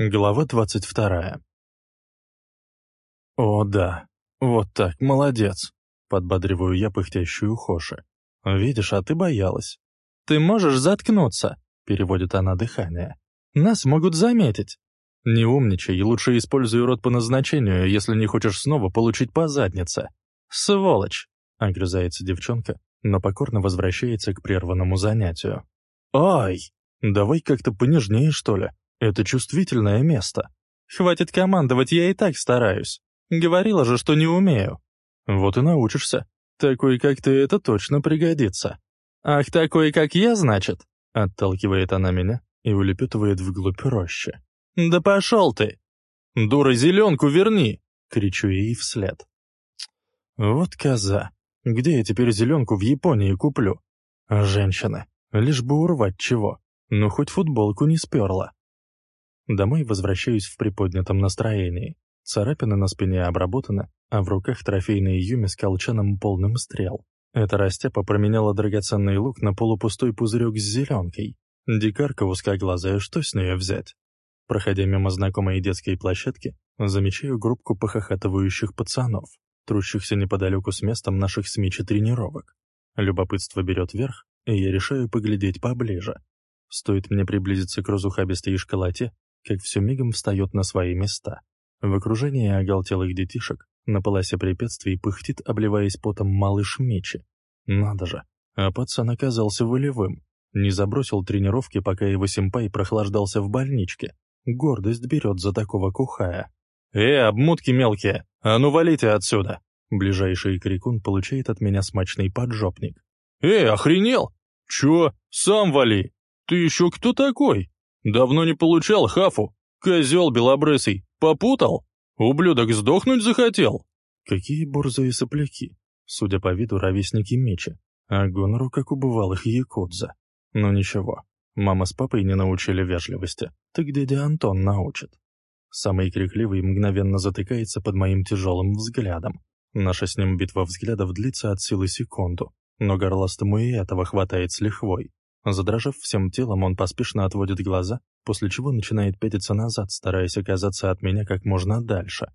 Глава двадцать вторая. «О, да, вот так, молодец!» — подбадриваю я пыхтящую Хоши. «Видишь, а ты боялась». «Ты можешь заткнуться?» — переводит она дыхание. «Нас могут заметить». «Не умничай лучше используй рот по назначению, если не хочешь снова получить по заднице». «Сволочь!» — огрызается девчонка, но покорно возвращается к прерванному занятию. «Ай! Давай как-то понежнее, что ли?» Это чувствительное место. Хватит командовать, я и так стараюсь. Говорила же, что не умею. Вот и научишься. Такой, как ты, это точно пригодится. Ах, такой, как я, значит? Отталкивает она меня и улепетывает вглубь рощи. Да пошел ты! Дура, зеленку верни! Кричу ей вслед. Вот коза. Где я теперь зеленку в Японии куплю? Женщины. Лишь бы урвать чего. Ну, хоть футболку не сперла. Домой возвращаюсь в приподнятом настроении. Царапины на спине обработаны, а в руках трофейный Юми с колчаном полным стрел. Эта растяпа променяла драгоценный лук на полупустой пузырек с зеленкой. Дикарка узкоглазая, что с нее взять? Проходя мимо знакомой детской площадки, замечаю группку похохатывающих пацанов, трущихся неподалеку с местом наших с тренировок. Любопытство берет верх, и я решаю поглядеть поближе. Стоит мне приблизиться к разухабистой школоте, как все мигом встает на свои места. В окружении оголтелых детишек на полосе препятствий пыхтит, обливаясь потом малыш Мечи. Надо же, а пацан оказался волевым. Не забросил тренировки, пока его симпай прохлаждался в больничке. Гордость берет за такого кухая. «Э, обмутки мелкие, а ну валите отсюда!» Ближайший крикун получает от меня смачный поджопник. «Эй, охренел? Чё? Сам вали! Ты еще кто такой?» Давно не получал хафу. Козел белобрысый. Попутал? Ублюдок сдохнуть захотел? Какие борзые сопляки. Судя по виду, ровесники меча. А гонору, как у бывалых якудза. Но ничего, мама с папой не научили вежливости, так дядя Антон научит. Самый крикливый мгновенно затыкается под моим тяжелым взглядом. Наша с ним битва взглядов длится от силы секунду, но горластому и этого хватает с лихвой. Задрожав всем телом, он поспешно отводит глаза, после чего начинает пятиться назад, стараясь оказаться от меня как можно дальше.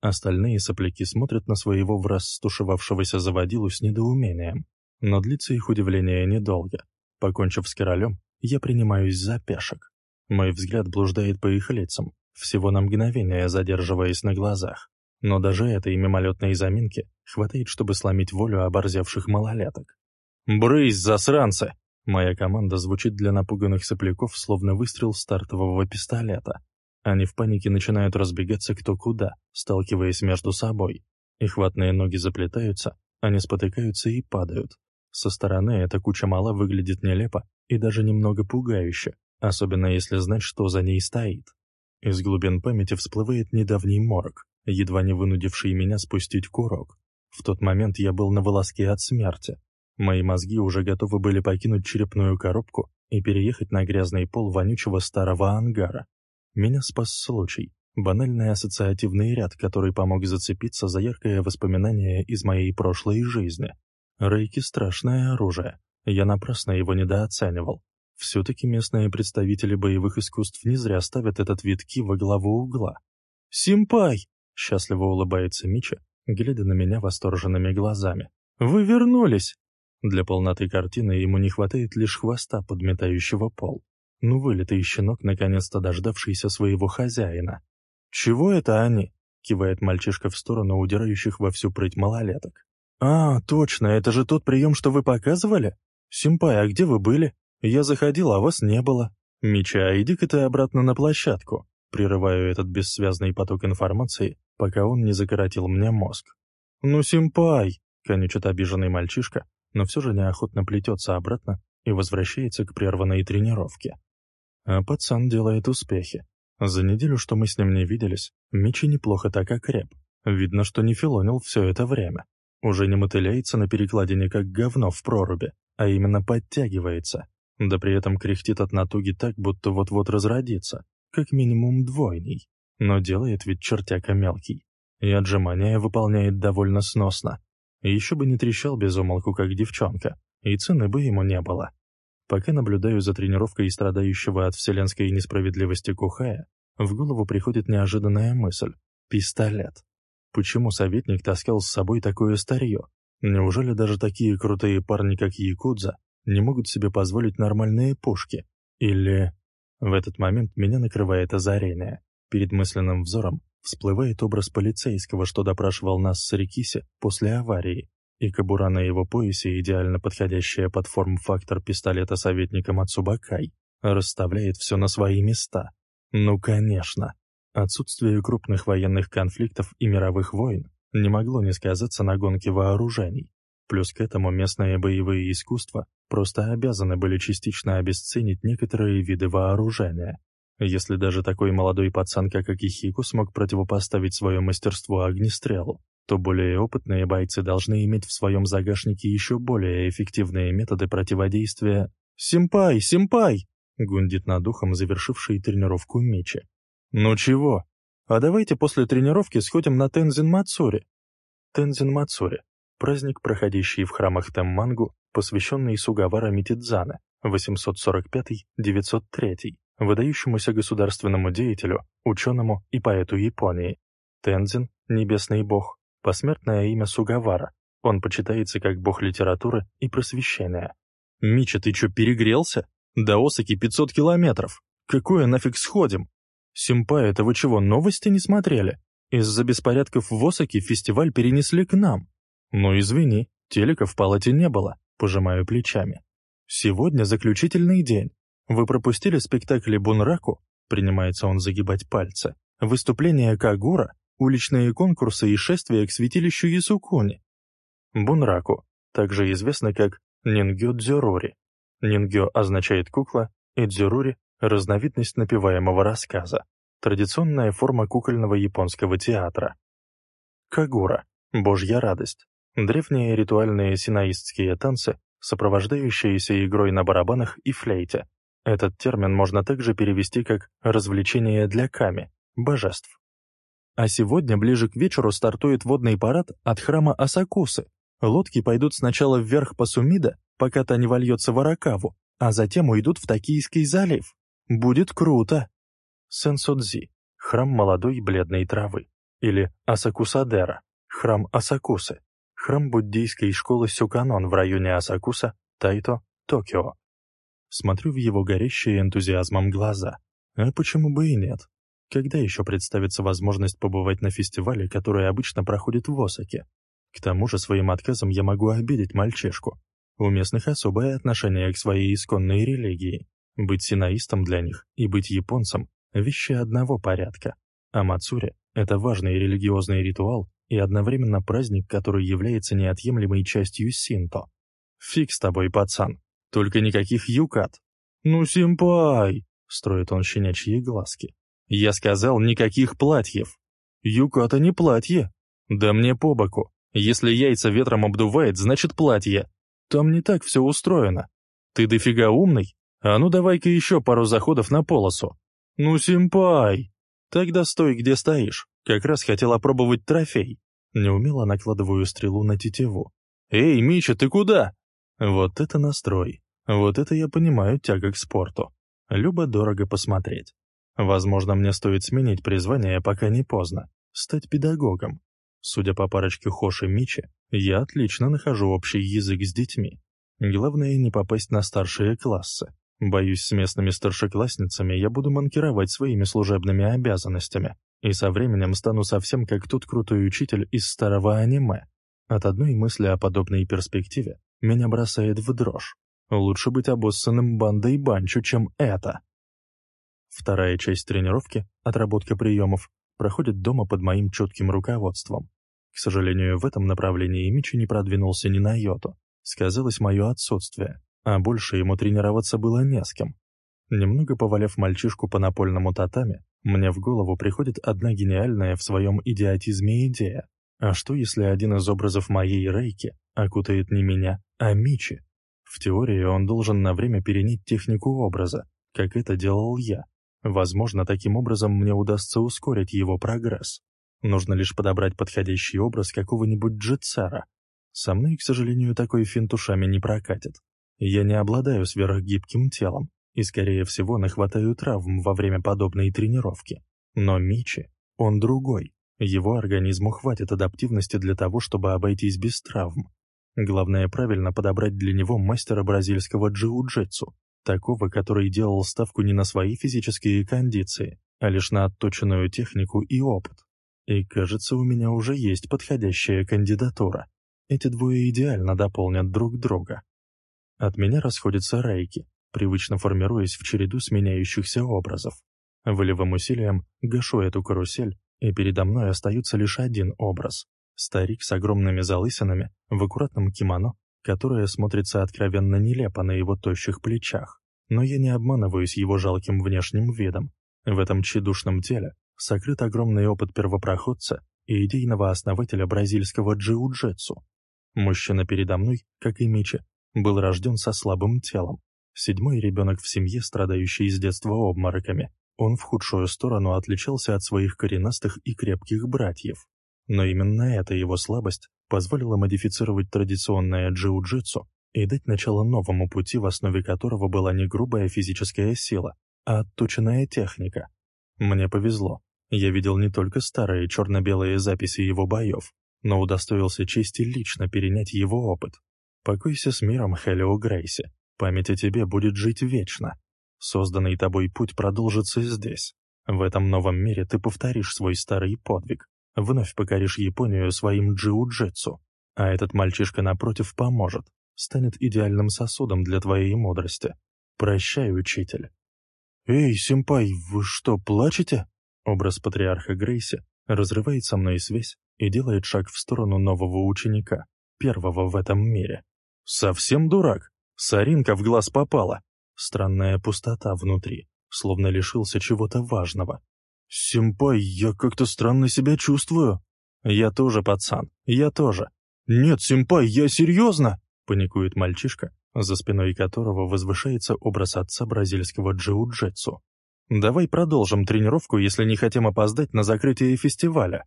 Остальные сопляки смотрят на своего враз стушевавшегося заводилу с недоумением. Но длится их удивление недолго. Покончив с королем, я принимаюсь за пешек. Мой взгляд блуждает по их лицам, всего на мгновение задерживаясь на глазах. Но даже этой мимолетной заминки хватает, чтобы сломить волю оборзевших малолеток. «Брысь, засранцы!» Моя команда звучит для напуганных сопляков, словно выстрел стартового пистолета. Они в панике начинают разбегаться кто куда, сталкиваясь между собой. Их ватные ноги заплетаются, они спотыкаются и падают. Со стороны эта куча мала выглядит нелепо и даже немного пугающе, особенно если знать, что за ней стоит. Из глубин памяти всплывает недавний морг, едва не вынудивший меня спустить курок. В тот момент я был на волоске от смерти, Мои мозги уже готовы были покинуть черепную коробку и переехать на грязный пол вонючего старого ангара. Меня спас случай, банальный ассоциативный ряд, который помог зацепиться за яркое воспоминание из моей прошлой жизни. Рейки — страшное оружие. Я напрасно его недооценивал. Все-таки местные представители боевых искусств не зря ставят этот вид ки во главу угла. «Симпай!» — счастливо улыбается Мича, глядя на меня восторженными глазами. «Вы вернулись!» Для полноты картины ему не хватает лишь хвоста, подметающего пол. Ну, вылитый щенок, наконец-то дождавшийся своего хозяина. «Чего это они?» — кивает мальчишка в сторону удирающих во всю прыть малолеток. «А, точно, это же тот прием, что вы показывали? Симпай, а где вы были? Я заходил, а вас не было. Мича, иди-ка ты обратно на площадку». Прерываю этот бессвязный поток информации, пока он не закоротил мне мозг. «Ну, Симпай!» — конючит обиженный мальчишка, но все же неохотно плетется обратно и возвращается к прерванной тренировке. А пацан делает успехи. За неделю, что мы с ним не виделись, Мичи неплохо так окреп. Видно, что не филонил все это время. Уже не мотыляется на перекладине, как говно в проруби, а именно подтягивается. Да при этом кряхтит от натуги так, будто вот-вот разродится, как минимум двойней. Но делает ведь чертяка мелкий. И отжимания выполняет довольно сносно. Еще бы не трещал без умолку, как девчонка, и цены бы ему не было. Пока наблюдаю за тренировкой страдающего от вселенской несправедливости Кухая, В голову приходит неожиданная мысль. Пистолет. Почему советник таскал с собой такое старье? Неужели даже такие крутые парни, как Якудза, не могут себе позволить нормальные пушки? Или... В этот момент меня накрывает озарение. Перед мысленным взором всплывает образ полицейского, что допрашивал нас с Рикиси после аварии, и кобура на его поясе, идеально подходящая под форм-фактор пистолета советника Мацубакай, расставляет все на свои места. Ну, конечно. Отсутствие крупных военных конфликтов и мировых войн не могло не сказаться на гонке вооружений. Плюс к этому местные боевые искусства просто обязаны были частично обесценить некоторые виды вооружения. Если даже такой молодой пацан, как Акихику, смог противопоставить свое мастерство огнестрелу, то более опытные бойцы должны иметь в своем загашнике еще более эффективные методы противодействия. «Симпай! Симпай!» — гундит над ухом завершивший тренировку Мечи. «Ну чего? А давайте после тренировки сходим на Тензин Мацури». Тензин Мацури — праздник, проходящий в храмах Теммангу, посвященный Сугавара Митидзана, 845-903, выдающемуся государственному деятелю, ученому и поэту Японии. Тензин — небесный бог, посмертное имя Сугавара. Он почитается как бог литературы и просвещения. «Мича, ты чё, перегрелся? До Осаки 500 километров. Какое нафиг сходим?» «Симпай, это вы чего, новости не смотрели? Из-за беспорядков в Осаке фестиваль перенесли к нам». «Ну извини, телека в палате не было», пожимаю плечами. «Сегодня заключительный день. Вы пропустили спектакли Бунраку?» Принимается он загибать пальцы. «Выступление Кагура, уличные конкурсы и шествия к святилищу Ясукуни». Бунраку, также известно как Нингё Дзюрури. Нингё означает кукла, и дзюрури разновидность напеваемого рассказа, традиционная форма кукольного японского театра. Кагура – божья радость, древние ритуальные синаистские танцы, сопровождающиеся игрой на барабанах и флейте. Этот термин можно также перевести как «развлечение для ками» – божеств. А сегодня ближе к вечеру стартует водный парад от храма Асакусы. Лодки пойдут сначала вверх по Сумида, пока та не вольется в Аракаву, а затем уйдут в Токийский залив. Будет круто. Сенсодзи — храм молодой бледной травы. Или Асакусадера — храм Асакусы. Храм буддийской школы Сюканон в районе Асакуса, Тайто, Токио. Смотрю в его горящие энтузиазмом глаза. А почему бы и нет? Когда еще представится возможность побывать на фестивале, который обычно проходит в Осаке? К тому же своим отказом я могу обидеть мальчишку. У местных особое отношение к своей исконной религии. Быть синаистом для них и быть японцем – вещи одного порядка. А Мацури – это важный религиозный ритуал и одновременно праздник, который является неотъемлемой частью синто. «Фиг с тобой, пацан! Только никаких юкат!» «Ну, симпай!» – строит он щенячьи глазки. «Я сказал, никаких платьев!» «Юката не платье!» «Да мне по боку! Если яйца ветром обдувает, значит платье!» «Там не так все устроено!» «Ты дофига умный?» «А ну давай-ка еще пару заходов на полосу». «Ну, симпай!» «Тогда стой, где стоишь. Как раз хотел опробовать трофей». Неумело накладываю стрелу на тетиву. «Эй, Мича, ты куда?» Вот это настрой. Вот это я понимаю тяга к спорту. Любо дорого посмотреть. Возможно, мне стоит сменить призвание, пока не поздно. Стать педагогом. Судя по парочке Хоши Мичи, я отлично нахожу общий язык с детьми. Главное не попасть на старшие классы. Боюсь, с местными старшеклассницами я буду манкировать своими служебными обязанностями, и со временем стану совсем как тот крутой учитель из старого аниме. От одной мысли о подобной перспективе меня бросает в дрожь. Лучше быть обоссанным бандой банчу, чем это. Вторая часть тренировки, отработка приемов, проходит дома под моим четким руководством. К сожалению, в этом направлении Мичи не продвинулся ни на йоту. Сказалось мое отсутствие а больше ему тренироваться было не с кем. Немного поваляв мальчишку по напольному татами, мне в голову приходит одна гениальная в своем идиотизме идея. А что, если один из образов моей Рейки окутает не меня, а Мичи? В теории он должен на время перенять технику образа, как это делал я. Возможно, таким образом мне удастся ускорить его прогресс. Нужно лишь подобрать подходящий образ какого-нибудь джетсара. Со мной, к сожалению, такой финт ушами не прокатит. Я не обладаю сверхгибким телом, и, скорее всего, нахватаю травм во время подобной тренировки. Но Мичи, он другой. Его организму хватит адаптивности для того, чтобы обойтись без травм. Главное правильно подобрать для него мастера бразильского джиу-джитсу, такого, который делал ставку не на свои физические кондиции, а лишь на отточенную технику и опыт. И кажется, у меня уже есть подходящая кандидатура. Эти двое идеально дополнят друг друга. От меня расходятся рейки, привычно формируясь в череду сменяющихся образов. Волевым усилием гашу эту карусель, и передо мной остается лишь один образ. Старик с огромными залысинами, в аккуратном кимоно, которое смотрится откровенно нелепо на его тощих плечах. Но я не обманываюсь его жалким внешним видом. В этом тщедушном теле сокрыт огромный опыт первопроходца и идейного основателя бразильского джиу-джитсу. Мужчина передо мной, как и Мичи, был рожден со слабым телом. Седьмой ребенок в семье, страдающий с детства обмороками. Он в худшую сторону отличался от своих коренастых и крепких братьев. Но именно эта его слабость позволила модифицировать традиционное джиу-джитсу и дать начало новому пути, в основе которого была не грубая физическая сила, а отточенная техника. Мне повезло. Я видел не только старые черно-белые записи его боев, но удостоился чести лично перенять его опыт. Покойся с миром, Хелио Грейси. Память о тебе будет жить вечно. Созданный тобой путь продолжится здесь. В этом новом мире ты повторишь свой старый подвиг. Вновь покоришь Японию своим джиу-джитсу. А этот мальчишка напротив поможет. Станет идеальным сосудом для твоей мудрости. Прощай, учитель. «Эй, симпай, вы что, плачете?» Образ патриарха Грейси разрывает со мной связь и делает шаг в сторону нового ученика, первого в этом мире. «Совсем дурак? Саринка в глаз попала. Странная пустота внутри, словно лишился чего-то важного. «Симпай, я как-то странно себя чувствую». «Я тоже, пацан, я тоже». «Нет, симпай, я серьезно?» — паникует мальчишка, за спиной которого возвышается образ отца бразильского джиу-джитсу. «Давай продолжим тренировку, если не хотим опоздать на закрытие фестиваля».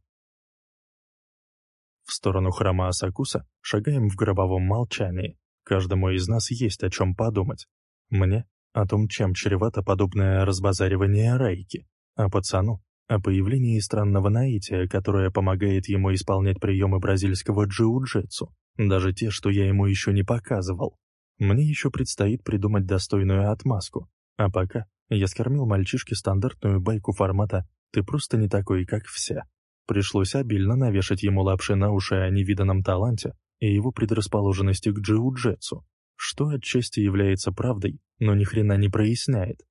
В сторону храма Асакуса шагаем в гробовом молчании. Каждому из нас есть о чем подумать. Мне — о том, чем чревато подобное разбазаривание Райки, а пацану — о появлении странного наития, которое помогает ему исполнять приемы бразильского джиу-джитсу, даже те, что я ему еще не показывал. Мне еще предстоит придумать достойную отмазку. А пока я скормил мальчишке стандартную байку формата «ты просто не такой, как все». Пришлось обильно навешать ему лапши на уши о невиданном таланте и его предрасположенности к джиу-джитсу, что отчасти является правдой, но ни хрена не проясняет.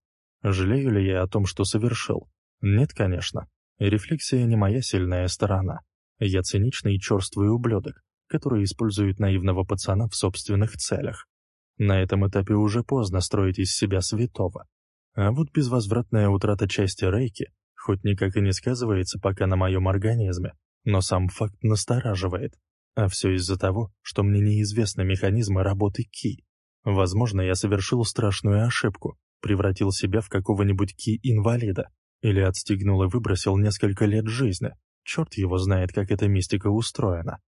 Жалею ли я о том, что совершил? Нет, конечно. Рефлексия не моя сильная сторона. Я циничный и черствый ублюдок, который использует наивного пацана в собственных целях. На этом этапе уже поздно строить из себя святого. А вот безвозвратная утрата части рейки хоть никак и не сказывается пока на моем организме, но сам факт настораживает. А все из-за того, что мне неизвестны механизмы работы Ки. Возможно, я совершил страшную ошибку, превратил себя в какого-нибудь Ки-инвалида, или отстегнул и выбросил несколько лет жизни. Черт его знает, как эта мистика устроена.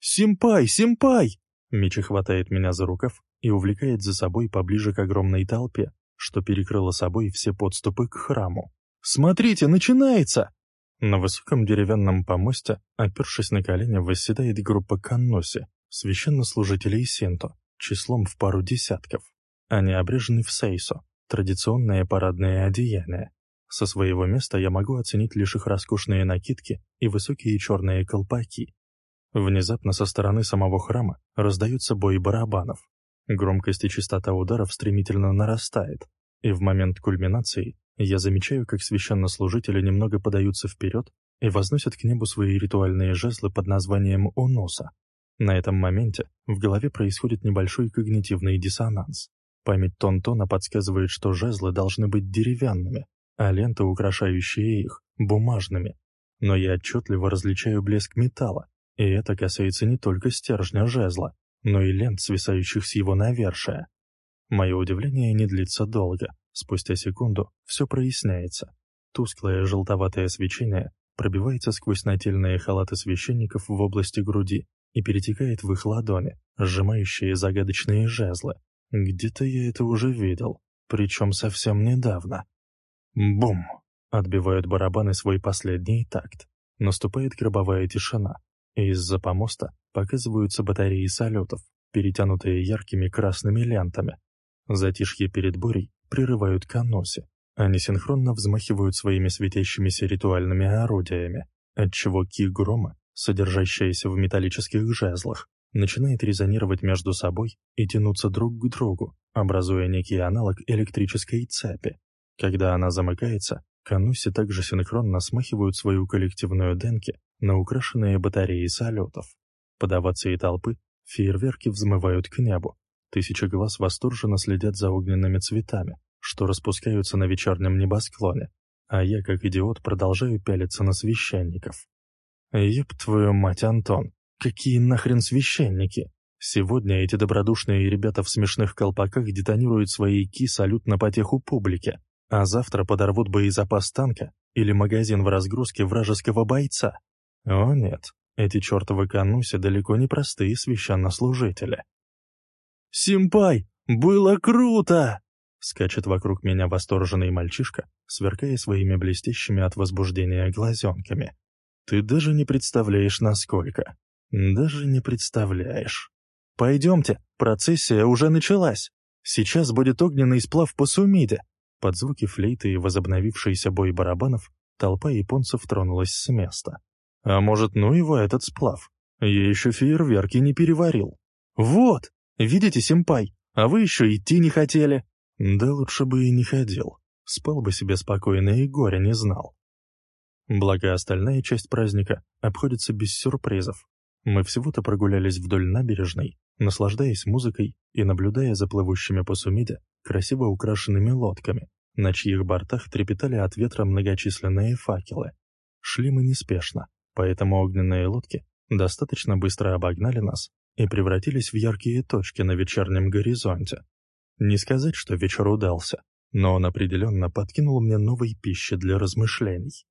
«Симпай! Симпай!» Мичи хватает меня за рукав и увлекает за собой поближе к огромной толпе, что перекрыло собой все подступы к храму. «Смотрите, начинается!» На высоком деревянном помосте, опершись на колени, восседает группа канноси, священнослужителей Синто, числом в пару десятков. Они обрежены в сейсо, традиционное парадное одеяние. Со своего места я могу оценить лишь их роскошные накидки и высокие черные колпаки. Внезапно со стороны самого храма раздаются бои барабанов. Громкость и частота ударов стремительно нарастает, и в момент кульминации я замечаю, как священнослужители немного подаются вперед и возносят к небу свои ритуальные жезлы под названием «Оноса». На этом моменте в голове происходит небольшой когнитивный диссонанс. Память Тонтона подсказывает, что жезлы должны быть деревянными, а ленты, украшающие их, бумажными. Но я отчетливо различаю блеск металла, и это касается не только стержня жезла, но и лент, свисающих с его навершия. Мое удивление не длится долго. Спустя секунду все проясняется. Тусклое желтоватое свечение пробивается сквозь нательные халаты священников в области груди и перетекает в их ладони, сжимающие загадочные жезлы. Где-то я это уже видел. причем совсем недавно. Бум! Отбивают барабаны свой последний такт. Наступает гробовая тишина, и из-за помоста показываются батареи салютов, перетянутые яркими красными лентами. Затишье перед бурей прерывают каноси. Они синхронно взмахивают своими светящимися ритуальными орудиями, отчего ки грома, содержащаяся в металлических жезлах, начинает резонировать между собой и тянуться друг к другу, образуя некий аналог электрической цепи. Когда она замыкается, кануси также синхронно смахивают свою коллективную денки на украшенные батареи салютов. Подаваться и толпы фейерверки взмывают к небу. Тысячи глаз восторженно следят за огненными цветами, что распускаются на вечернем небосклоне, а я, как идиот, продолжаю пялиться на священников. Еб твою мать, Антон, какие нахрен священники? Сегодня эти добродушные ребята в смешных колпаках детонируют свои ки салют на потеху публике, а завтра подорвут боезапас танка или магазин в разгрузке вражеского бойца. О нет, эти чертовы кануси далеко не простые священнослужители. «Симпай, было круто!» Скачет вокруг меня восторженный мальчишка, сверкая своими блестящими от возбуждения глазенками. Ты даже не представляешь, насколько. Даже не представляешь. Пойдемте, процессия уже началась. Сейчас будет огненный сплав по Сумиде. Под звуки флейты и возобновившийся бой барабанов толпа японцев тронулась с места. А может, ну его этот сплав? Я еще фейерверки не переварил. Вот, видите, симпай, а вы еще идти не хотели. Да лучше бы и не ходил. Спал бы себе спокойно и горя не знал. Благо остальная часть праздника обходится без сюрпризов. Мы всего-то прогулялись вдоль набережной, наслаждаясь музыкой и наблюдая за плывущими по Сумиде красиво украшенными лодками, на чьих бортах трепетали от ветра многочисленные факелы. Шли мы неспешно, поэтому огненные лодки достаточно быстро обогнали нас и превратились в яркие точки на вечернем горизонте. Не сказать, что вечер удался, но он определенно подкинул мне новой пищи для размышлений.